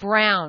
brown.